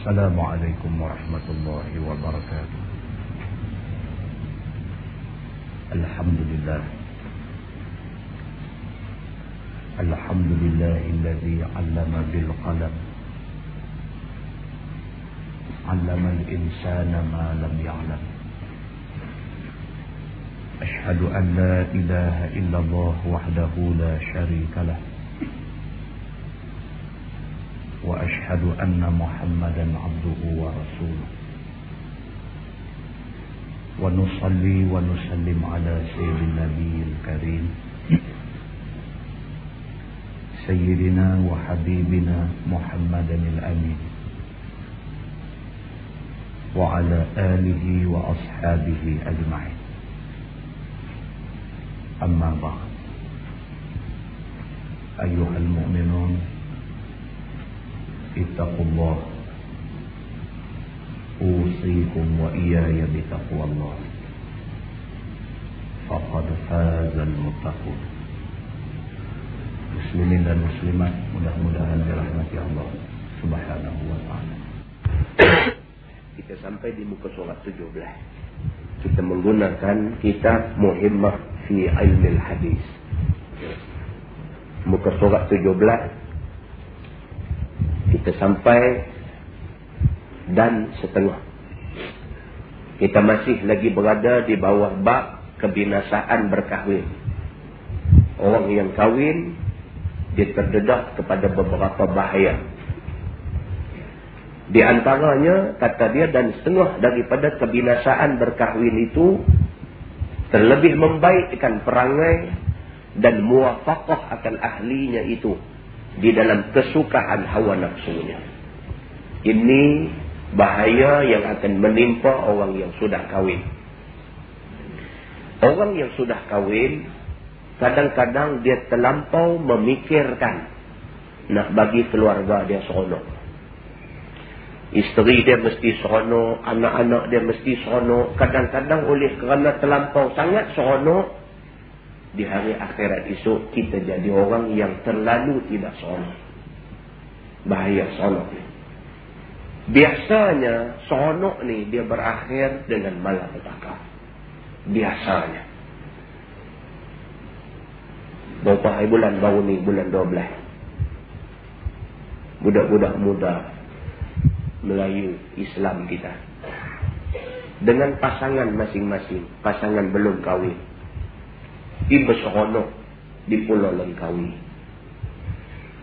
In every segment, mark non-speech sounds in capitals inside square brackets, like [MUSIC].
السلام عليكم ورحمة الله وبركاته. الحمد لله. الحمد لله الذي علم بالقلم. علم الإنسان ما لم يعلم. أشهد أن لا إله إلا الله وحده لا شريك له. وأشهد أن محمدا عبده ورسوله. ونصلي ونسلم على سيد النبي الكريم. سيدنا وحبيبنا محمدا الأمين. وعلى آله وأصحابه أجمعين. أما بعد. أيها المؤمنون اتقوا الله أوصيكم وإياي بتقوى الله فقد فاز المتقون muslimin dan muslimat mudah-mudahan dirahmati Allah subhanahu wa ta'ala [COUGHS] kita sampai di muka surat 17 kita menggunakan kitab muhimmah fi ilmi hadis muka surat 17 kita sampai dan setengah. Kita masih lagi berada di bawah bab kebinasaan berkahwin. Orang yang kahwin, dia terdedah kepada beberapa bahaya. Di antaranya, kata dia, dan setengah daripada kebinasaan berkahwin itu, terlebih membaikkan perangai dan muafakah akan ahlinya itu di dalam kesukaan hawa nafsunya. Ini bahaya yang akan menimpa orang yang sudah kahwin. Orang yang sudah kahwin, kadang-kadang dia terlampau memikirkan nak bagi keluarga dia seronok. Isteri dia mesti seronok, anak-anak dia mesti seronok. Kadang-kadang oleh kerana terlampau sangat seronok, di hari akhirat esok kita jadi orang yang terlalu tidak seronok. Bahaya ni. Biasanya seronok ni dia berakhir dengan malapetaka. Biasanya. Berapa hari bulan baru ni, bulan 12. Budak-budak muda Melayu Islam kita. Dengan pasangan masing-masing. Pasangan belum kahwin di berseronok di Pulau Langkawi.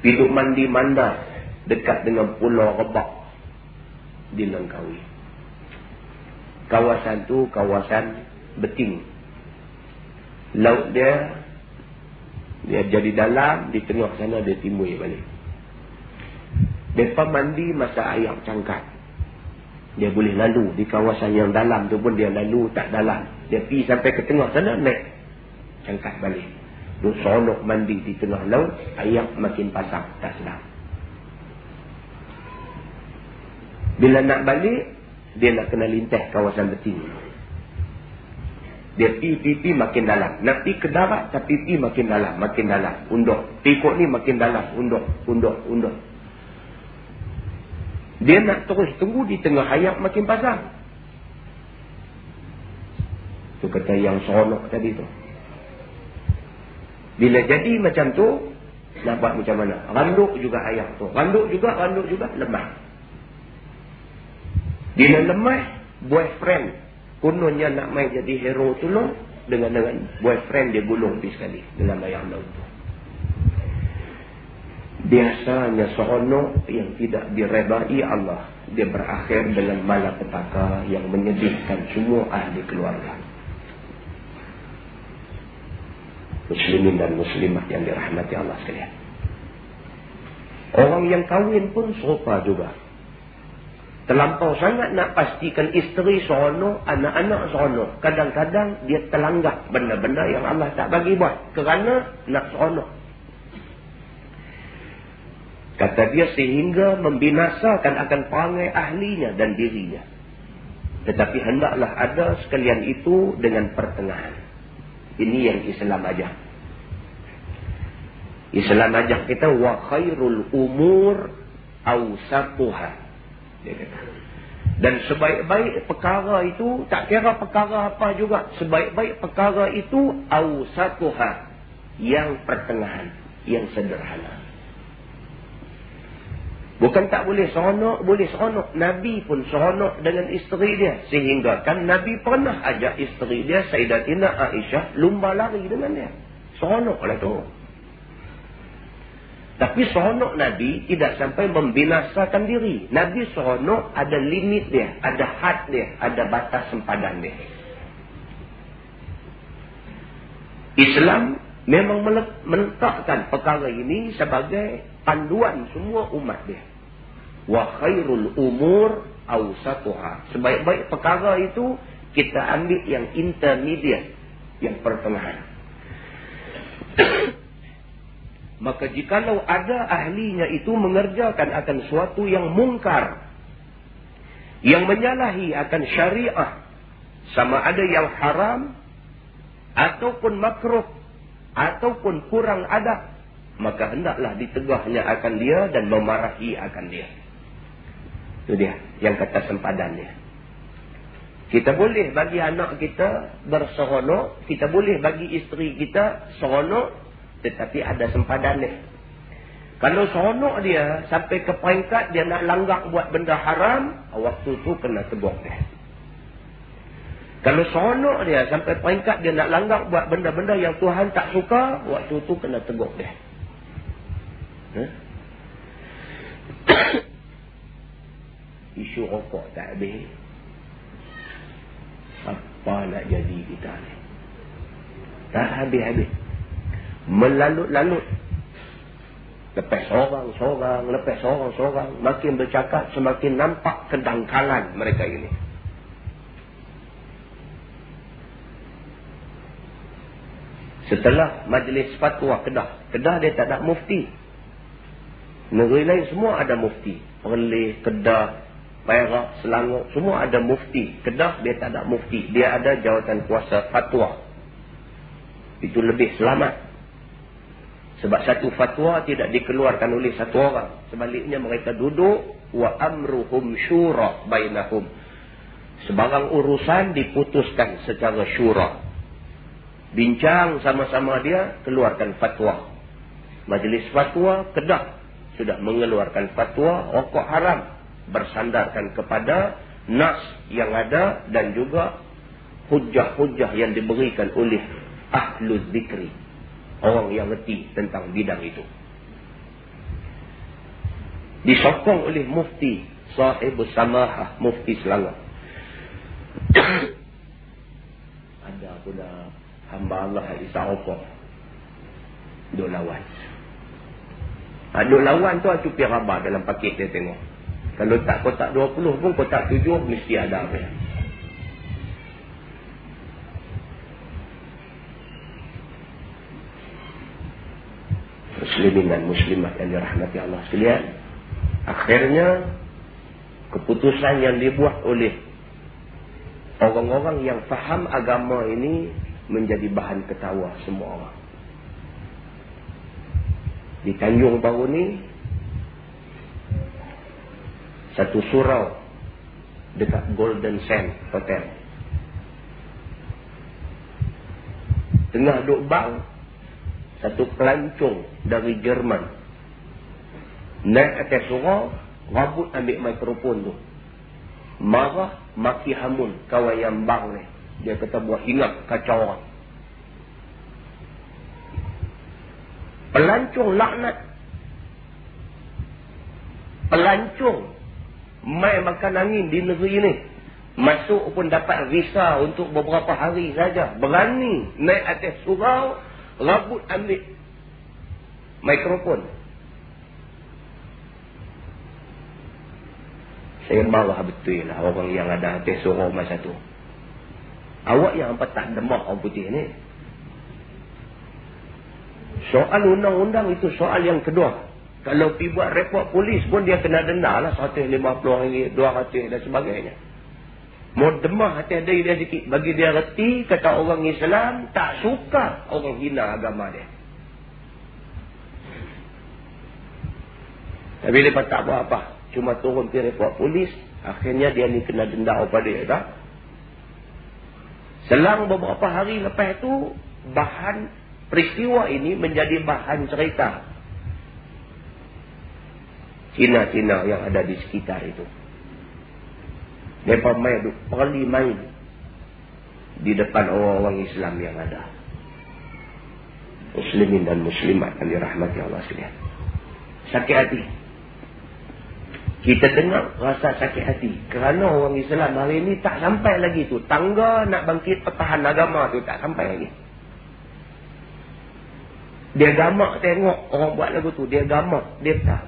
Piduk mandi manda dekat dengan Pulau Rebak di Langkawi. Kawasan tu kawasan beting. Laut dia dia jadi dalam, di tengah sana dia timbul balik. Mereka mandi masa air cangkat. Dia boleh lalu di kawasan yang dalam tu pun dia lalu tak dalam. Dia pergi sampai ke tengah sana naik cangkat balik. Duk seronok mandi di tengah laut, ayak makin pasang, tak sedap. Bila nak balik, dia nak kena lintah kawasan beting. Dia pi pi pi makin dalam. Nak pi ke darat, tapi pi makin dalam, makin dalam. Unduk. Pikuk ni makin dalam. Unduk, unduk, unduk. Dia nak terus tunggu di tengah ayak makin pasang. Itu kata yang seronok tadi tu. Bila jadi macam tu, nak buat macam mana? Randuk juga ayam tu. Randuk juga, randuk juga, lemah. Bila lemah, boyfriend. Kononnya nak main jadi hero tu loh. Dengan dengan boyfriend dia gulung pergi sekali. Dalam ayam tu. Biasanya seronok yang tidak direbai Allah. Dia berakhir dengan malapetaka yang menyedihkan semua ahli keluarga. Muslimin dan muslimat yang dirahmati Allah sekalian. Orang yang kahwin pun serupa juga. Terlampau sangat nak pastikan isteri seronok, anak-anak seronok. Kadang-kadang dia terlanggap benda-benda yang Allah tak bagi buat. Kerana nak seronok. Kata dia sehingga membinasakan akan perangai ahlinya dan dirinya. Tetapi hendaklah ada sekalian itu dengan pertengahan. Ini yang Islam ajar. Islam ajar kita wa khairul umur awsatuha. Dan sebaik-baik perkara itu, tak kira perkara apa juga. Sebaik-baik perkara itu, awsatuha. Yang pertengahan. Yang sederhana. Bukan tak boleh seronok, boleh seronok. Nabi pun seronok dengan isteri dia. Sehingga kan Nabi pernah ajak isteri dia, Sayyidatina Aisyah, lumba lari dengan dia. Seronok lah tu. Tapi seronok Nabi tidak sampai membinasakan diri. Nabi seronok ada limit dia, ada had dia, ada batas sempadan dia. Islam memang meletakkan perkara ini sebagai panduan semua umat dia. Wa khairul umur awsatuha. Sebaik-baik perkara itu kita ambil yang intermediate, yang pertengahan. [COUGHS] Maka jikalau ada ahlinya itu mengerjakan akan suatu yang mungkar. Yang menyalahi akan syariah. Sama ada yang haram. Ataupun makruh. Ataupun kurang adab. Maka hendaklah ditegahnya akan dia dan memarahi akan dia. Itu dia yang kata sempadannya. Kita boleh bagi anak kita berseronok. Kita boleh bagi isteri kita seronok tetapi ada sempadan dia. Kalau seronok dia sampai ke peringkat dia nak langgak buat benda haram, waktu tu kena tegur dia. Kalau seronok dia sampai peringkat dia nak langgak buat benda-benda yang Tuhan tak suka, waktu tu kena tegur dia. Huh? [COUGHS] Isu rokok tak habis. Apa nak jadi kita ni? Tak habis-habis melalut-lalut. Lepas seorang-seorang, lepas seorang-seorang, makin bercakap, semakin nampak kedangkalan mereka ini. Setelah majlis fatwa Kedah, Kedah dia tak ada mufti. Negeri lain semua ada mufti. Perlis, Kedah, Perak, Selangor, semua ada mufti. Kedah dia tak ada mufti. Dia ada jawatan kuasa fatwa. Itu lebih selamat. Sebab satu fatwa tidak dikeluarkan oleh satu orang. Sebaliknya mereka duduk. Wa amruhum syura bainahum. Sebarang urusan diputuskan secara syura. Bincang sama-sama dia, keluarkan fatwa. Majlis fatwa, kedah. Sudah mengeluarkan fatwa, rokok haram. Bersandarkan kepada nas yang ada dan juga hujah-hujah yang diberikan oleh ahlul zikri orang yang reti tentang bidang itu. Disokong oleh mufti sahib samahah mufti Selangor. [COUGHS] Ada pula hamba Allah Isa Opo. Duk lawan. Ha, duk lawan tu acu piraba dalam paket dia tengok. Kalau tak kotak 20 pun kotak 7 mesti ada apa muslimin dan muslimat yang dirahmati Allah sekalian. Akhirnya keputusan yang dibuat oleh orang-orang yang faham agama ini menjadi bahan ketawa semua orang. Di Tanjung Baru ni satu surau dekat Golden Sand Hotel. Tengah duduk bang satu pelancong dari Jerman naik atas surau rabut ambil mikrofon tu marah maki hamun kawan yang bang ni dia kata buat ingat kacau orang pelancong laknat pelancong mai makan angin di negeri ni masuk pun dapat visa untuk beberapa hari saja berani naik atas surau Rabut ambil mikrofon. Saya marah betul lah orang yang ada hati suruh masa tu. Awak yang tak demam orang putih ni. Soal undang-undang itu soal yang kedua. Kalau pergi buat report polis pun dia kena denda lah. 150 ringgit, 200 dan sebagainya. Mau demah hati diri dia sikit. Bagi dia reti, kata orang Islam, tak suka orang hina agama dia. Tapi lepas tak buat apa. cuma turun pergi report polis. Akhirnya dia ni kena denda apa dia tak? Selang beberapa hari lepas itu, bahan peristiwa ini menjadi bahan cerita. Cina-Cina yang ada di sekitar itu. Mereka main, perli main di depan orang-orang Islam yang ada. Muslimin dan muslimat yang dirahmati Allah sekalian. Sakit hati. Kita dengar rasa sakit hati. Kerana orang Islam hari ini tak sampai lagi tu. Tangga nak bangkit pertahan agama tu tak sampai lagi. Dia gamak tengok orang buat lagu tu. Dia gamak. Dia tak.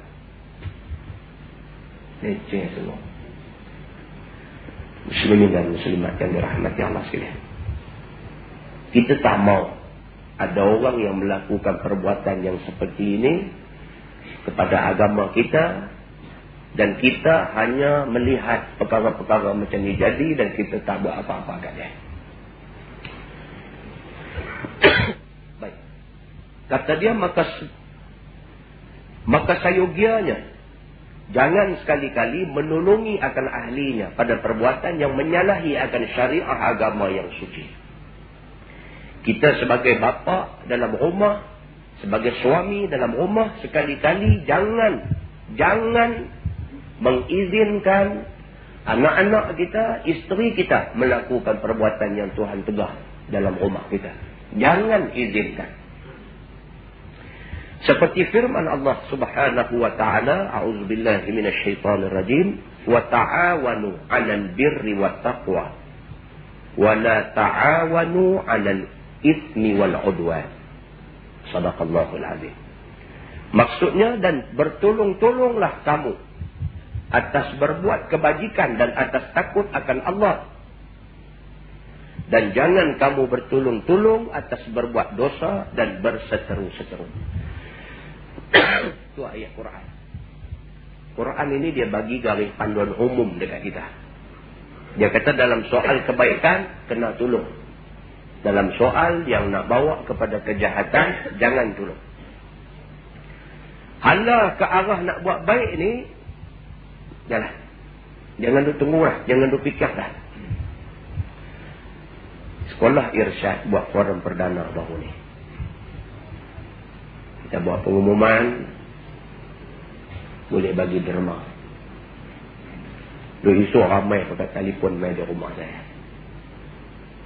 Leceh semua. Muslimin dan muslimat yang dirahmati Allah sekalian. Kita tak mau ada orang yang melakukan perbuatan yang seperti ini kepada agama kita dan kita hanya melihat perkara-perkara macam ni jadi dan kita tak buat apa-apa kat dia. [COUGHS] Baik. Kata dia maka maka sayogianya jangan sekali-kali menolongi akan ahlinya pada perbuatan yang menyalahi akan syariah agama yang suci. Kita sebagai bapa dalam rumah, sebagai suami dalam rumah sekali-kali jangan jangan mengizinkan anak-anak kita, isteri kita melakukan perbuatan yang Tuhan tegah dalam rumah kita. Jangan izinkan. Seperti firman Allah Subhanahu wa taala, a'udzubillahi minasyaitonirrajim, wa ta'awanu 'alal birri wat taqwa wa la ta'awanu 'alal itsmi wal 'udwan. Sadaqallahul azim. Maksudnya dan bertolong-tolonglah kamu atas berbuat kebajikan dan atas takut akan Allah. Dan jangan kamu bertulung-tulung atas berbuat dosa dan berseteru-seteru. [COUGHS] Itu ayat Quran. Quran ini dia bagi garis panduan umum dekat kita. Dia kata dalam soal kebaikan, kena tolong. Dalam soal yang nak bawa kepada kejahatan, jangan tolong. Hala ke arah nak buat baik ni, Jalan. Jangan duk tunggulah. Jangan duk fikirlah. Sekolah Irsyad buat forum perdana baru ni. Kita buat pengumuman. Boleh bagi derma. Duk isu ramai pakai telefon main di rumah saya.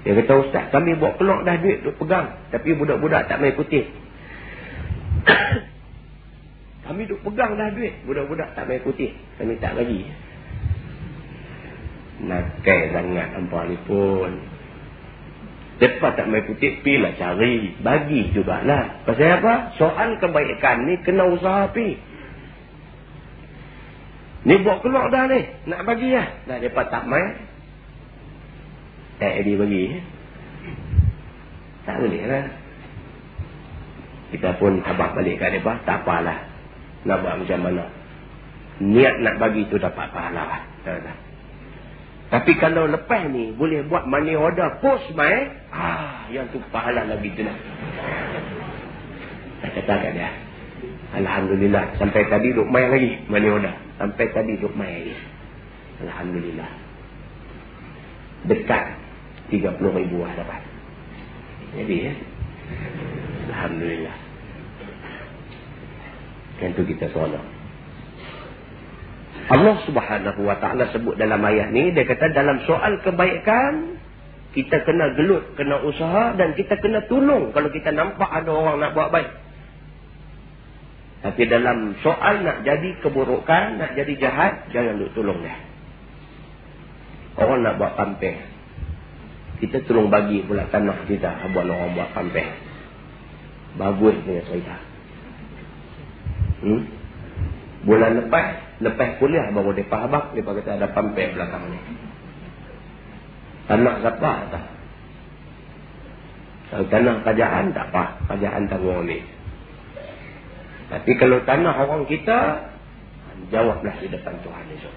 Dia kata, Ustaz, kami buat keluar dah duit duk pegang. Tapi budak-budak tak main putih. [COUGHS] Kami duk pegang dah duit. Budak-budak tak bayar putih. Kami tak bagi. Nakai sangat hampa ni pun. Lepas tak bayar putih, pilah cari. Bagi jugalah. Pasal apa? Soal kebaikan ni kena usaha pi. Ni buat keluar dah ni. Nak bagi lah. Dah lepas tak main. Tak dia bagi. Tak boleh lah. Kita pun tabak balik kat mereka. Tak apalah. Nak buat macam mana? Niat nak bagi tu dapat pahala. Lah. Tapi kalau lepas ni boleh buat money order post mai, ah yang tu pahala lagi jelas. Tak kata kat dia. Alhamdulillah sampai tadi duk mai lagi money order. Sampai tadi duk mai lagi. Alhamdulillah. Dekat 30 ribu lah dapat. Jadi ya. Alhamdulillah. Yang tu kita solat. Allah subhanahu wa ta'ala sebut dalam ayat ni, dia kata dalam soal kebaikan, kita kena gelut, kena usaha dan kita kena tolong kalau kita nampak ada orang nak buat baik. Tapi dalam soal nak jadi keburukan, nak jadi jahat, jangan duk tolong dia. Orang nak buat pampir. Kita tolong bagi pula tanah kita buat orang buat pampir. Bagus punya cerita. Hmm? Bulan lepas, lepas kuliah baru dia faham, dia kata ada pampir belakang ni. Tanah siapa tak? Kalau tanah kerajaan tak apa, kerajaan tanggung ni. Tapi kalau tanah orang kita, jawablah di depan Tuhan itu.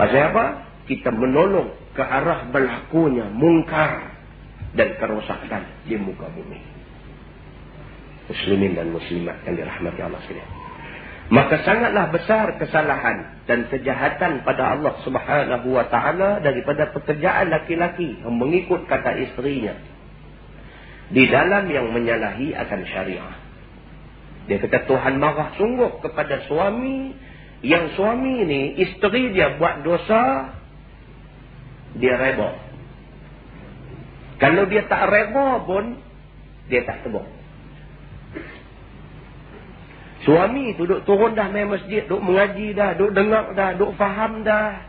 Pasal apa? Kita menolong ke arah berlakunya mungkar dan kerosakan di muka bumi muslimin dan muslimat yang dirahmati Allah sekalian. Maka sangatlah besar kesalahan dan kejahatan pada Allah subhanahu wa ta'ala daripada pekerjaan laki-laki yang mengikut kata isterinya. Di dalam yang menyalahi akan syariah. Dia kata Tuhan marah sungguh kepada suami yang suami ini isteri dia buat dosa dia reba. Kalau dia tak reba pun dia tak tegur. Suami tu duk turun dah main masjid, duk mengaji dah, duk dengar dah, duk faham dah.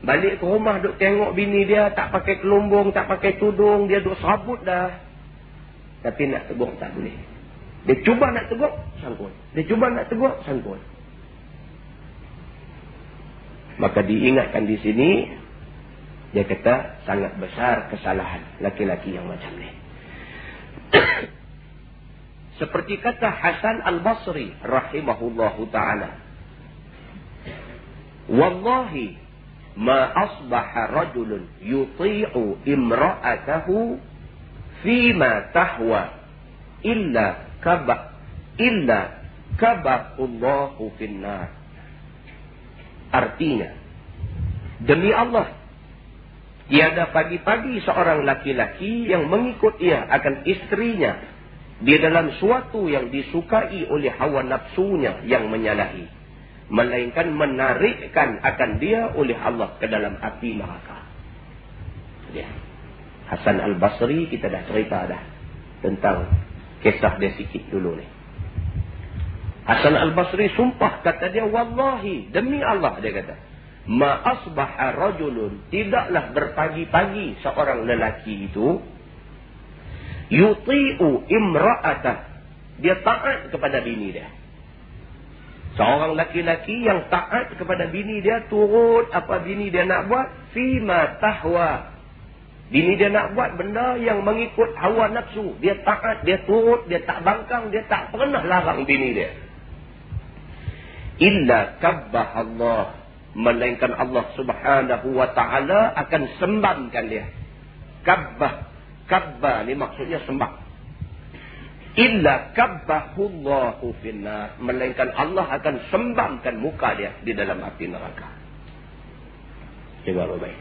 Balik ke rumah duk tengok bini dia tak pakai kelumbung, tak pakai tudung, dia duk sabut dah. Tapi nak tegur tak boleh. Dia cuba nak tegur, sangkut. Dia cuba nak tegur, sangkut. Maka diingatkan di sini, dia kata sangat besar kesalahan laki-laki yang macam ni. [COUGHS] Seperti kata Hasan Al-Basri rahimahullahu ta'ala. Wallahi ma asbaha rajulun yuti'u imra'atahu fima tahwa illa kaba illa kaba Allahu finnar. Artinya, demi Allah, tiada pagi-pagi seorang laki-laki yang mengikut ia akan istrinya dia dalam suatu yang disukai oleh hawa nafsunya yang menyalahi. Melainkan menarikkan akan dia oleh Allah ke dalam api neraka. Ya. Hasan Al-Basri kita dah cerita dah. Tentang kisah dia sikit dulu ni. Hasan Al-Basri sumpah kata dia. Wallahi demi Allah dia kata. Ma asbaha rajulun. Tidaklah berpagi-pagi seorang lelaki itu yuti'u imra'atah dia taat kepada bini dia. Seorang laki-laki yang taat kepada bini dia turut apa bini dia nak buat fima tahwa. Bini dia nak buat benda yang mengikut hawa nafsu. Dia taat dia turut dia tak bangkang dia tak pernah larang bini dia. Illa kabbah Allah melainkan Allah subhanahu wa ta'ala akan sembangkan dia. Kabbah Kabba ni maksudnya sembah. Illa kabbahullahu finnar. Melainkan Allah akan sembangkan muka dia di dalam api neraka. Jaga baik.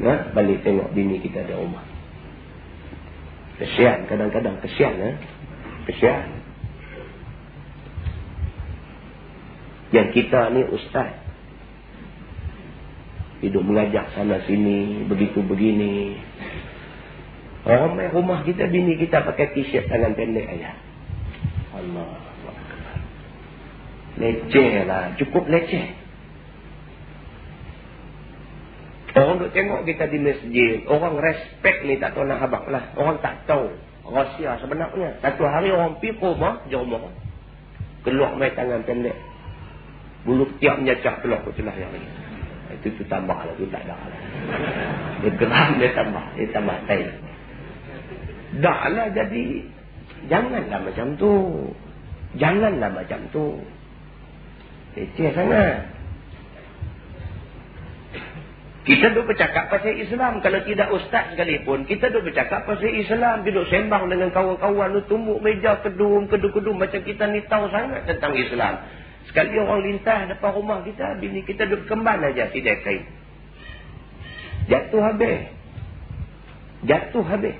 Nah, balik tengok bini kita di rumah. Kesian kadang-kadang. Kesian. Eh? Kesian. Yang kita ni ustaz. Hidup mengajak sana sini. Begitu begini. Orang main rumah kita, bini kita pakai t-shirt tangan pendek aja. Allah. Leceh lah. Cukup leceh. Orang duk tengok kita di masjid. Orang respect ni tak tahu nak habak lah. Orang tak tahu. Rahsia sebenarnya. Satu hari orang pergi ke rumah. Rumah. Keluar main tangan pendek. Bulu tiap nyacak keluar ke celah yang ni. Itu tu tambah lah. Itu tak ada lah. Dia geram dia tambah. Dia tambah tail. Daklah jadi janganlah macam tu. Janganlah macam tu. Leceh sangat. Kita duduk bercakap pasal Islam. Kalau tidak ustaz sekalipun, kita duduk bercakap pasal Islam. Duduk sembang dengan kawan-kawan. Tumbuk meja kedum, kedum-kedum. Macam kita ni tahu sangat tentang Islam. Sekali orang lintas depan rumah kita, bini kita duduk kembang aja tidak kain. Jatuh habis. Jatuh habis.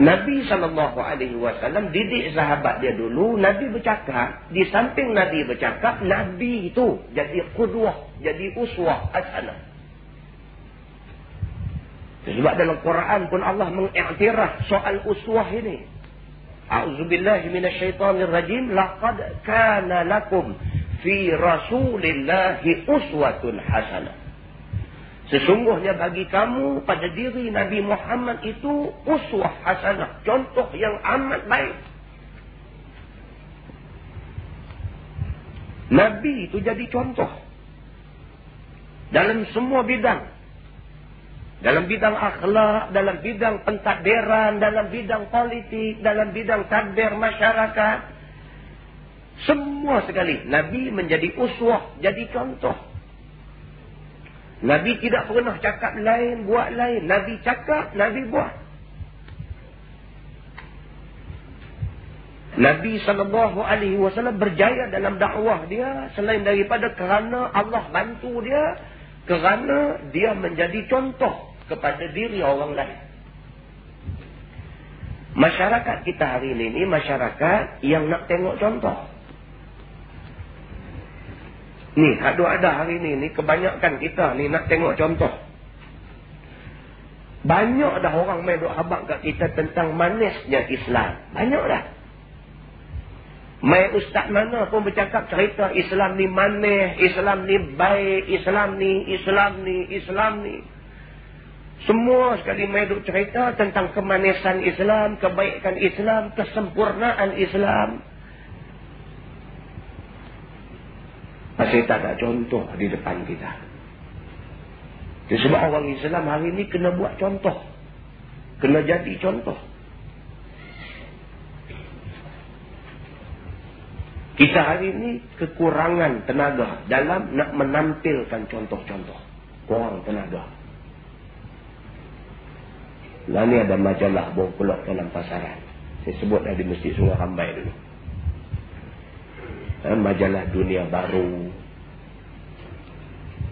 Nabi SAW didik sahabat dia dulu. Nabi bercakap. Di samping Nabi bercakap. Nabi itu jadi kudwah. Jadi uswah asanah. Sebab dalam Quran pun Allah mengiktiraf soal uswah ini. A'udzubillahi minasyaitanirrajim. Laqad kana lakum fi rasulillahi uswatun hasanah. Sesungguhnya bagi kamu pada diri Nabi Muhammad itu uswah hasanah. Contoh yang amat baik. Nabi itu jadi contoh. Dalam semua bidang. Dalam bidang akhlak, dalam bidang pentadbiran, dalam bidang politik, dalam bidang tadbir masyarakat. Semua sekali. Nabi menjadi uswah, jadi contoh. Nabi tidak pernah cakap lain, buat lain. Nabi cakap, Nabi buat. Nabi SAW berjaya dalam dakwah dia selain daripada kerana Allah bantu dia. Kerana dia menjadi contoh kepada diri orang lain. Masyarakat kita hari ini masyarakat yang nak tengok contoh. Ni, ada-ada hari ini, ni kebanyakan kita ni nak tengok contoh. Banyak dah orang main duk habak kat kita tentang manisnya Islam. Banyak dah. Mai ustaz mana pun bercakap cerita Islam ni manis, Islam ni baik, Islam ni, Islam ni, Islam ni. Semua sekali mai duk cerita tentang kemanisan Islam, kebaikan Islam, kesempurnaan Islam. Masih tak ada contoh di depan kita. Sebab orang Islam hari ini kena buat contoh. Kena jadi contoh. Kita hari ini kekurangan tenaga dalam nak menampilkan contoh-contoh. Kurang tenaga. Ni ada majalah pulak dalam pasaran. Saya sebut dah di Masjid Sungai Rambai dulu. Eh, majalah dunia baru.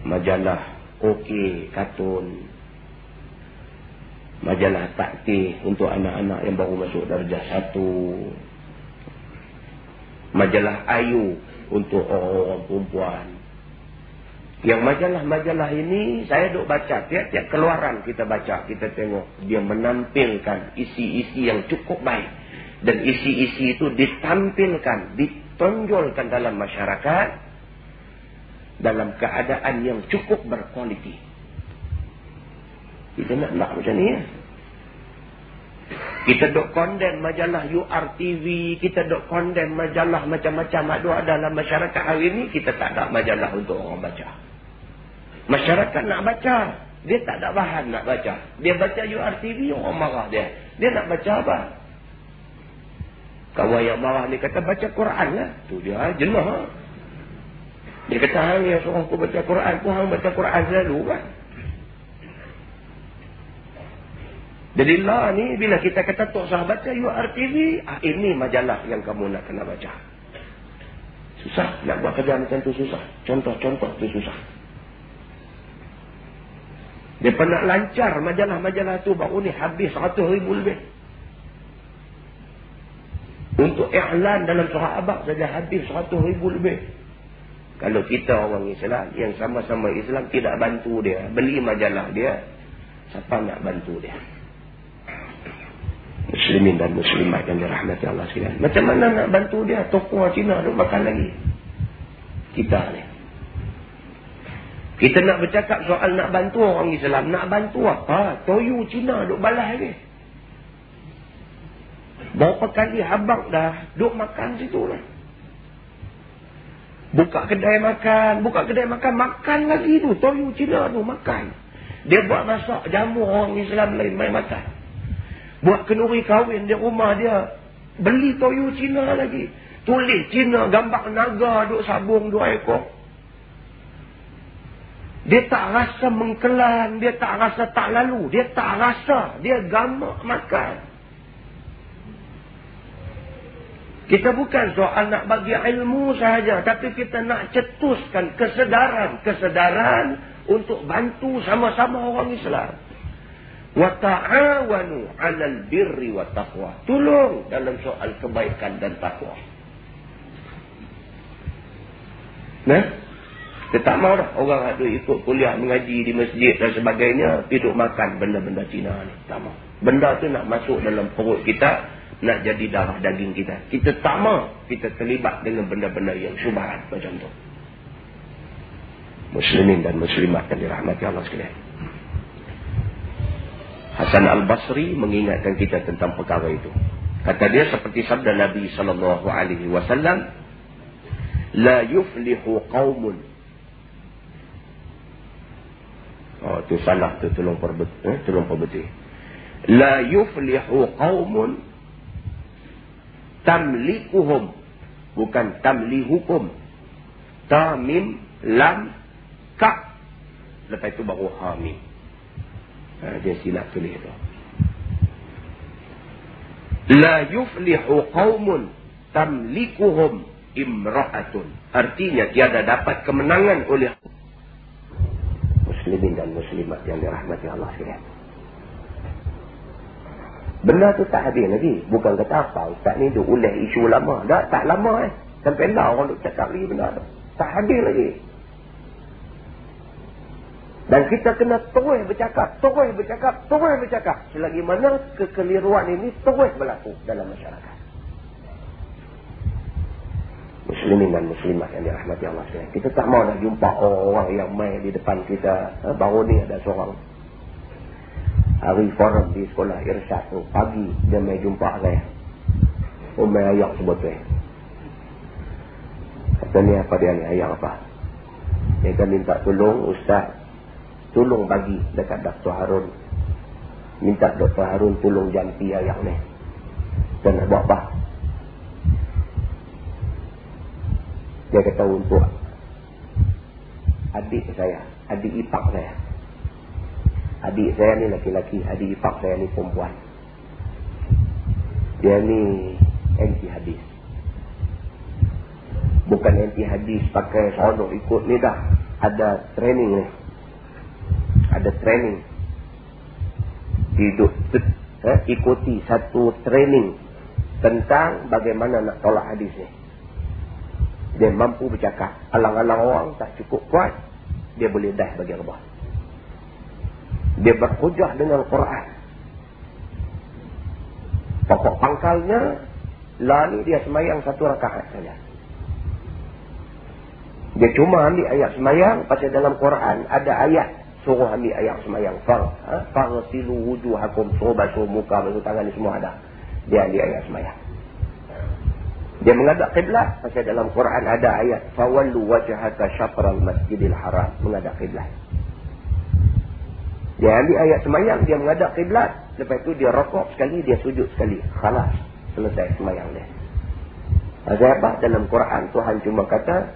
Majalah okey, kartun. Majalah takti untuk anak-anak yang baru masuk darjah satu majalah Ayu untuk orang-orang perempuan. Yang majalah-majalah ini saya duk baca tiap-tiap keluaran kita baca, kita tengok dia menampilkan isi-isi yang cukup baik dan isi-isi itu ditampilkan, ditonjolkan dalam masyarakat dalam keadaan yang cukup berkualiti. Kita nak nak macam ni ya. Kita dok kondem majalah URTV, kita dok kondem majalah macam-macam ada dalam masyarakat hari ini, kita tak ada majalah untuk orang baca. Masyarakat nak baca, dia tak ada bahan nak baca. Dia baca URTV, orang marah dia. Dia nak baca apa? Kawan yang marah ni kata baca Quran lah. Tu dia jenuh. Dia kata, hang yang suruh aku baca Quran, aku hang baca Quran selalu kan. Jadi lah ni bila kita kata tak usah baca URTV, ah, ini majalah yang kamu nak kena baca. Susah nak buat kerja macam tu susah. Contoh-contoh tu susah. Dia pernah lancar majalah-majalah tu baru ni habis 100 ribu lebih. Untuk iklan dalam surah abad saja habis 100 ribu lebih. Kalau kita orang Islam yang sama-sama Islam tidak bantu dia, beli majalah dia, siapa nak bantu dia? muslimin dan muslimat yang dirahmati Allah sekalian. Macam mana nak bantu dia? Toko Cina duk makan lagi. Kita ni. Kita nak bercakap soal nak bantu orang Islam. Nak bantu apa? Toyu Cina duk balas lagi. Berapa kali habak dah duk makan situ lah. Buka kedai makan. Buka kedai makan. Makan lagi tu. Toyu Cina tu makan. Dia buat masak jamu orang Islam lain main makan. Buat kenuri kahwin di rumah dia. Beli toyu Cina lagi. Tulis Cina gambar naga duk sabung dua ekor. Dia tak rasa mengkelan. Dia tak rasa tak lalu. Dia tak rasa. Dia gamak makan. Kita bukan soal nak bagi ilmu sahaja. Tapi kita nak cetuskan kesedaran-kesedaran untuk bantu sama-sama orang Islam wa ta'awanu 'alal birri wat taqwa. Tolong dalam soal kebaikan dan takwa. Nah, kita tak mahu dah orang ada ikut kuliah mengaji di masjid dan sebagainya, hidup makan benda-benda Cina ni. Tak mahu. Benda tu nak masuk dalam perut kita, nak jadi darah daging kita. Kita tak mahu kita terlibat dengan benda-benda yang syubhat macam tu. Muslimin dan muslimat yang dirahmati Allah sekalian. Hasan Al-Basri mengingatkan kita tentang perkara itu. Kata dia seperti sabda Nabi sallallahu alaihi wasallam, "La yuflihu qaumun" Oh, itu salah tu tolong perbet, eh, tolong perbetih. La yuflihu qaumun tamlikuhum bukan tamlihukum. Tamim lam ka. Lepas itu baru hamim. Ha, dia silap tulis tu. La yuflihu qawmun tamlikuhum imra'atun. Artinya tiada dapat kemenangan oleh muslimin dan muslimat yang dirahmati Allah sekalian. Benda tu tak habis lagi. Bukan kata apa. Ustaz ni duk ulah isu lama. Tak, tak lama eh. Sampai lah orang duk cakap lagi benda tu. Tak habis lagi. Dan kita kena terus bercakap, terus bercakap, terus bercakap. Selagi mana kekeliruan ini terus berlaku dalam masyarakat. Muslimin dan muslimat yang dirahmati Allah SWT. Kita tak mahu nak jumpa orang-orang yang main di depan kita. Ha, baru ni ada seorang. Hari forum di sekolah Irsyad tu. Pagi dia main jumpa saya. Umar ayak sebetulnya. Kata ni apa dia ni ayak apa. Dia kan minta tolong Ustaz tolong bagi dekat Dr. Harun. Minta Dr. Harun tolong jampi ayah ni. Dan nak buat apa? Dia kata untuk adik saya, adik ipak saya. Adik saya ni laki-laki, adik ipak saya ni perempuan. Dia ni anti hadis. Bukan anti hadis pakai sonok ikut ni dah. Ada training ni ada training hidup eh, ikuti satu training tentang bagaimana nak tolak hadis ni dia mampu bercakap alang-alang orang tak cukup kuat dia boleh dah bagi rebah dia berhujah dengan Quran. Pokok pangkalnya ni dia semayang satu rakaat saja. Dia cuma ambil ayat semayang pasal dalam Quran ada ayat suruh ambil ayat semayang. Far ha? farsilu wujuhakum suruh basuh muka basuh tangan ni semua ada. Dia ambil ayat semayang. Dia mengadap kiblat pasal dalam Quran ada ayat fawallu wajhaka syatral masjidil haram. Mengadap kiblat dia ambil ayat semayang dia mengadap kiblat. Lepas tu dia rokok sekali dia sujud sekali. Khalas selesai semayang dia. Pasal apa? Dalam Quran Tuhan cuma kata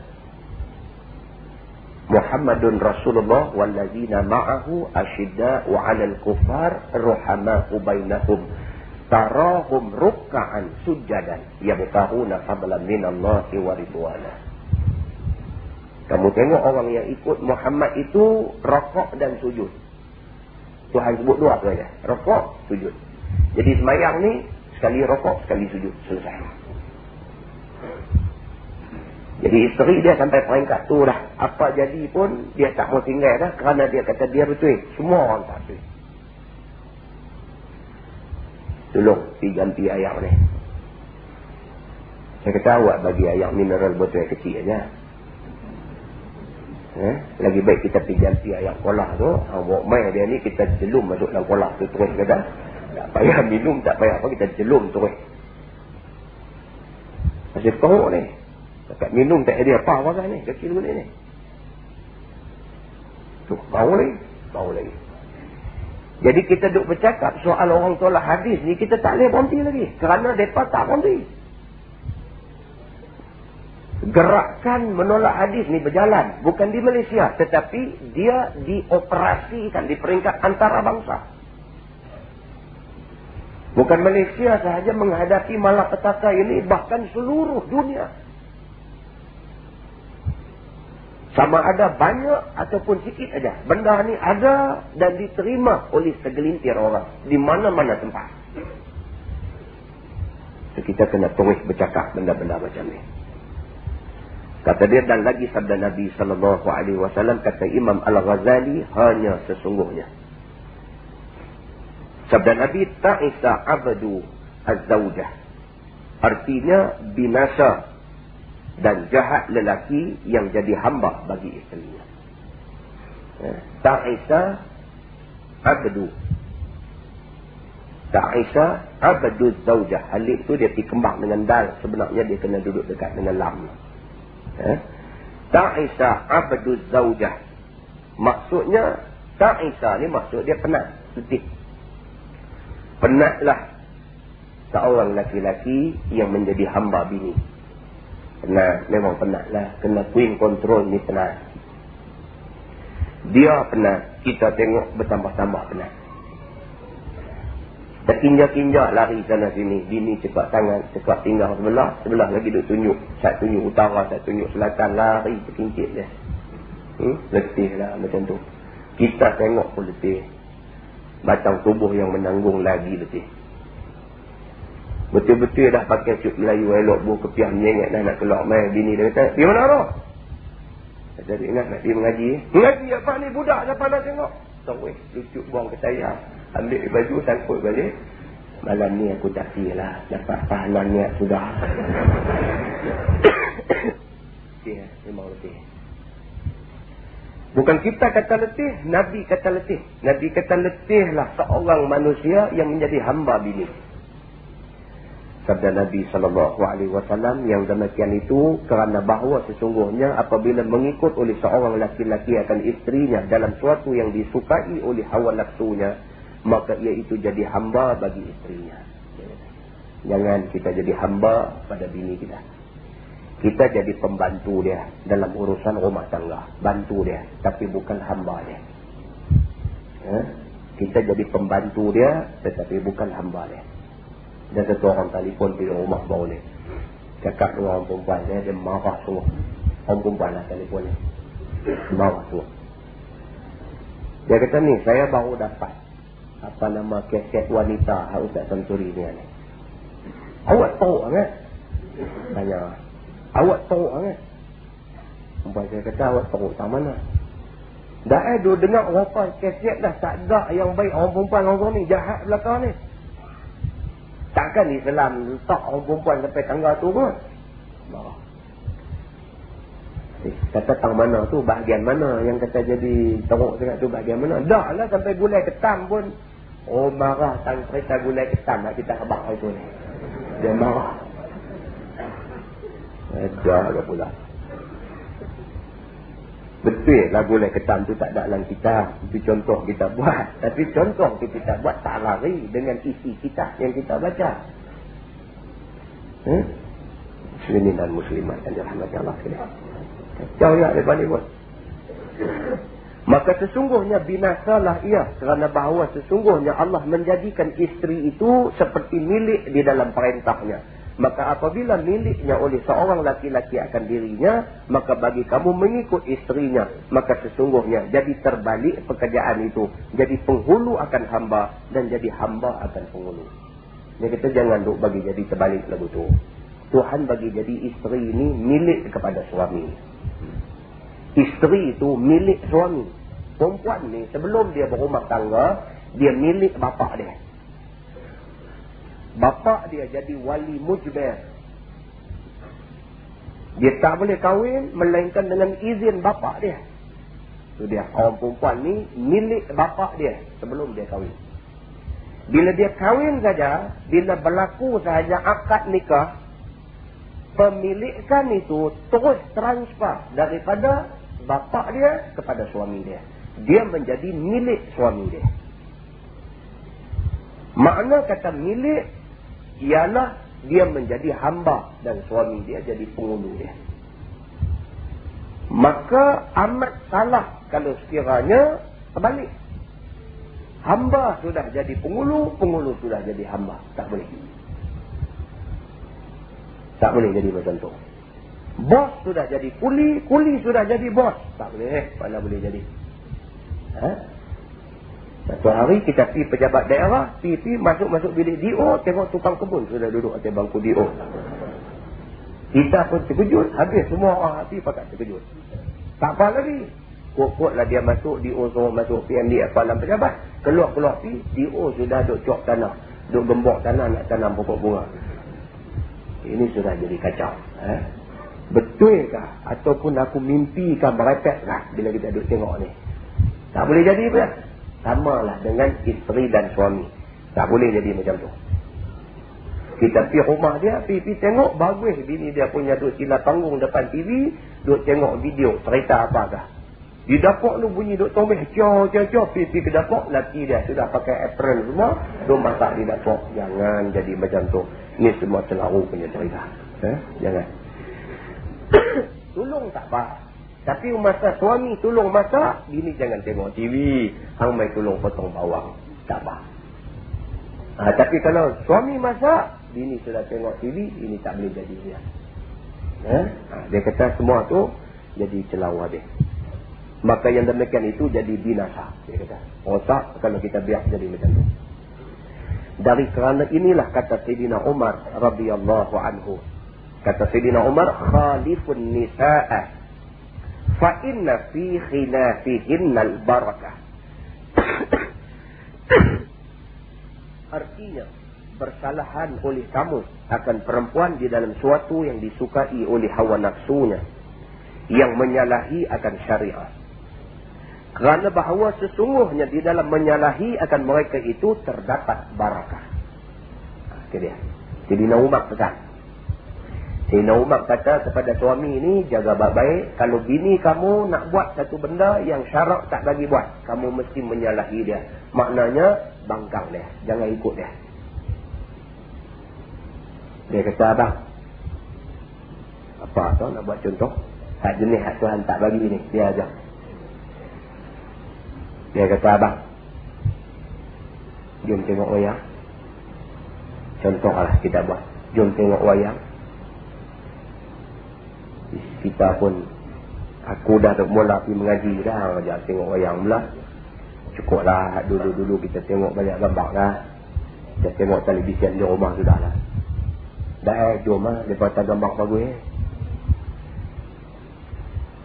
Muhammadun Rasulullah wallazina ma'ahu asyidda'u 'alal kufar ruhama'u bainahum. Tarahum ruk'an sujadan yabtahuna fadlan minallahi wa ridwana. Kamu tengok orang yang ikut Muhammad itu rokok dan sujud. Tuhan sebut dua saja. Rokok, sujud. Jadi semayang ni sekali rokok, sekali sujud. Selesai. Jadi isteri dia sampai peringkat tu dah. Apa jadi pun dia tak mau tinggal dah. Kerana dia kata dia betul. Semua orang tak betul. Tolong pergi ganti ayam ni. Saya kata awak bagi ayam mineral botol kecil aja. Eh? Lagi baik kita pergi ayam kolah tu. Ha, bawa main dia ni kita jelum masuk dalam kolah tu terus kata. Tak payah minum, tak payah apa. Kita jelum terus. Masih teruk ni. Dekat minum tak ada apa warna ni. Kecil guna ni. Tu, bau lagi. Bau lagi. Jadi kita duk bercakap soal orang tolak hadis ni. Kita tak boleh berhenti lagi. Kerana mereka tak berhenti. Gerakan menolak hadis ni berjalan. Bukan di Malaysia. Tetapi dia dioperasikan di peringkat antara bangsa. Bukan Malaysia sahaja menghadapi malapetaka ini. Bahkan seluruh dunia. Sama ada banyak ataupun sikit aja. Benda ni ada dan diterima oleh segelintir orang. Di mana-mana tempat. So, kita kena terus bercakap benda-benda macam ni. Kata dia dan lagi sabda Nabi sallallahu alaihi wasallam kata Imam Al-Ghazali hanya sesungguhnya. Sabda Nabi ta'isa abdu az-zawjah. Artinya binasa dan jahat lelaki yang jadi hamba bagi isterinya. Ya. Ta'isa abdu. Ta'isa abdu zawjah. Alif tu dia pergi kembang dengan dal. Sebenarnya dia kena duduk dekat dengan lam. Ya. Ta'isa abdu zawjah. Maksudnya, Ta'isa ni maksud dia penat. Sedih. Penatlah seorang laki-laki yang menjadi hamba bini. Penat, memang penat lah. Kena queen control ni penat. Dia penat, kita tengok bertambah-tambah penat. Terkinjak-kinjak lari sana sini. Bini cepat tangan, cepat tinggal sebelah. Sebelah lagi duk tunjuk. Satu tunjuk utara, satu tunjuk selatan. Lari terkincit dia. Hmm? Letih lah macam tu. Kita tengok pun letih. Batang tubuh yang menanggung lagi letih. Betul-betul dah pakai cuk Melayu elok buah kepiah menyengit dah nak keluar main. Bini dia kata, di mana tu? Jadi ingat nak dia mengaji. Mengaji apa ni budak siapa nak tengok? Tahu eh, lucu buang ke saya. Ambil baju, sangkut balik. Malam ni aku tak lah. Dapat pahalan niat sudah. Dia memang letih. Bukan kita kata letih, Nabi kata letih. Nabi kata letihlah seorang manusia yang menjadi hamba bini sabda Nabi wasallam yang demikian itu kerana bahawa sesungguhnya apabila mengikut oleh seorang laki-laki akan istrinya dalam suatu yang disukai oleh hawa nafsunya maka ia itu jadi hamba bagi istrinya jangan kita jadi hamba pada bini kita kita jadi pembantu dia dalam urusan rumah tangga bantu dia tapi bukan hamba dia ha? kita jadi pembantu dia tetapi bukan hamba dia dan satu orang telefon di rumah baru ni. Cakap dengan orang perempuan dia, dia marah semua. Orang perempuan lah telefon ni. Marah semua. Dia kata ni, saya baru dapat. Apa nama keset wanita harus tak senturi ni. ni. Awak tahu kan? Tanya. Awak tahu kan? Perempuan saya kata, awak tahu tak mana? Dah eh, dia dengar orang keset dah tak ada yang baik orang perempuan orang ni. Jahat belakang ni. Takkan Islam letak orang perempuan sampai tangga tu pun. Eh, kata tang mana tu, bahagian mana yang kata jadi teruk sangat tu bahagian mana. Dah lah sampai gulai ketam pun. Oh marah tang cerita gulai ketam lah kita kebak itu ni. Dia marah. Ada lah pula. Betul lah boleh ketam tu tak ada dalam kita. Itu contoh kita buat. Tapi contoh tu kita buat tak lari dengan isi kita yang kita baca. Hmm? Muslimin dan muslimat yang dirahmati Allah sekali. Kacau ya daripada buat. Maka sesungguhnya binasalah ia kerana bahawa sesungguhnya Allah menjadikan isteri itu seperti milik di dalam perintahnya. Maka apabila miliknya oleh seorang laki-laki akan dirinya, maka bagi kamu mengikut istrinya, maka sesungguhnya jadi terbalik pekerjaan itu. Jadi penghulu akan hamba dan jadi hamba akan penghulu. Dia kata jangan duk bagi jadi terbalik lagu tu. Tuhan bagi jadi isteri ini milik kepada suami. Isteri itu milik suami. Perempuan ni sebelum dia berumah tangga, dia milik bapa dia. Bapa dia jadi wali mujbir. Dia tak boleh kahwin melainkan dengan izin bapa dia. Itu dia. Orang perempuan ni milik bapa dia sebelum dia kahwin. Bila dia kahwin saja, bila berlaku sahaja akad nikah, pemilikan itu terus transfer daripada bapa dia kepada suami dia. Dia menjadi milik suami dia. Makna kata milik ialah dia menjadi hamba dan suami dia jadi penghulu dia. Maka amat salah kalau sekiranya terbalik. Hamba sudah jadi penghulu, penghulu sudah jadi hamba. Tak boleh. Tak boleh jadi macam tu. Bos sudah jadi kuli, kuli sudah jadi bos. Tak boleh. Mana boleh jadi. Ha? Satu hari kita pergi pejabat daerah, pergi masuk-masuk bilik DO, tengok tukang kebun sudah duduk atas bangku DO. Kita pun terkejut, habis semua orang hati pakat terkejut. Tak apa lagi. Kok-koklah dia masuk, DO semua masuk PMD apa dalam pejabat. Keluar-keluar pergi, DO sudah duduk cok tanah. Duduk gembok tanah nak tanam pokok bunga. Ini sudah jadi kacau. Eh? Betulkah? Ataupun aku mimpikan berepeklah bila kita duduk tengok ni. Tak boleh jadi pula samalah dengan isteri dan suami. Tak boleh jadi macam tu. Kita pergi rumah dia, pergi tengok, bagus bini dia punya duduk sila panggung depan TV, duduk tengok video, cerita apakah. Di dapur tu bunyi duduk tombih, cio, cio, cio, pergi ke dapur, laki dia sudah pakai apron semua, duduk masak di dapur. Jangan jadi macam tu. Ini semua selalu punya cerita. Eh? Jangan. [COUGHS] Tolong tak apa. Tapi masa suami tolong masak, bini jangan tengok TV. Hang mai tolong potong bawang. Tak apa. Ha, tapi kalau suami masak, bini sudah tengok TV, ini tak boleh jadi dia. Ha? Ha, dia kata semua tu jadi celawah dia. Maka yang demikian itu jadi binasa. Dia kata, otak kalau kita biar jadi macam tu. Dari kerana inilah kata Sayyidina Umar radhiyallahu anhu. Kata Sayyidina Umar, khalifun nisa'a fa inna fi khilafihinna al-barakah. [COUGHS] Artinya, bersalahan oleh kamu akan perempuan di dalam suatu yang disukai oleh hawa nafsunya. Yang menyalahi akan syariat. Kerana bahawa sesungguhnya di dalam menyalahi akan mereka itu terdapat barakah. Itu dia. Jadi Umar pesan. Sayyidina Umar kata kepada suami ini, jaga baik-baik. Kalau bini kamu nak buat satu benda yang syarak tak bagi buat. Kamu mesti menyalahi dia. Maknanya, bangkang dia. Jangan ikut dia. Dia kata, abang. Apa tu nak buat contoh? Hak jenis hak Tuhan tak bagi ni. Dia ajar. Dia kata, abang. Jom tengok wayang. Contoh lah kita buat. Jom tengok wayang. Kita pun, aku dah mula pergi mengaji dah. Ajak tengok wayang pula. Cukuplah dulu-dulu kita tengok banyak gambar lah. Kita tengok televisyen di rumah sudah lah. Dah eh, jom lah. Dia patah gambar bagus eh.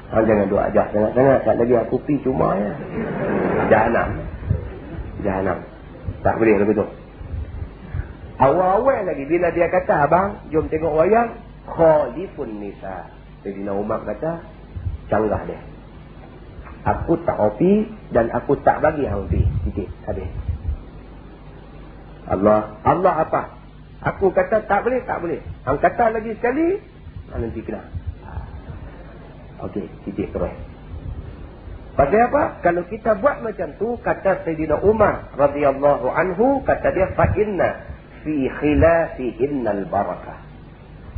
Ha, jangan dua ajak sangat-sangat. Tak lagi aku pergi cuma ya. Jahanam. Jahanam. Tak boleh lebih tu. Awal-awal lagi bila dia kata, abang, jom tengok wayang. Khalifun nisa. Jadi Umar kata, canggah dia. Aku tak hobi dan aku tak bagi yang hobi. Sikit. Habis. Allah. Allah apa? Aku kata tak boleh, tak boleh. Hang kata lagi sekali, nanti kena. Okey, titik terus. Pasal apa? Kalau kita buat macam tu, kata Sayyidina Umar radhiyallahu anhu, kata dia, فَإِنَّ فِي خِلَافِهِنَّ الْبَرَكَةِ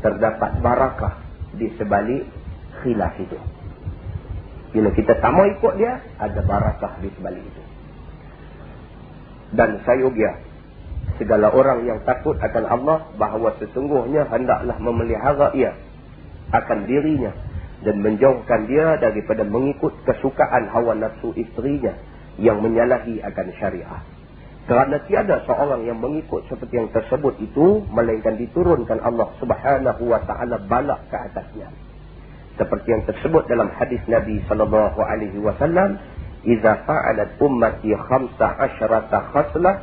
Terdapat barakah di sebalik khilaf itu. Bila kita tak mau ikut dia, ada barakah di sebalik itu. Dan saya dia, segala orang yang takut akan Allah, bahawa sesungguhnya hendaklah memelihara ia akan dirinya dan menjauhkan dia daripada mengikut kesukaan hawa nafsu isterinya yang menyalahi akan syariah. Kerana tiada seorang yang mengikut seperti yang tersebut itu melainkan diturunkan Allah Subhanahu wa taala balak ke atasnya. Seperti yang tersebut dalam hadis Nabi sallallahu alaihi wasallam, "Idza fa'alat ummati khamsa asyrata khaslah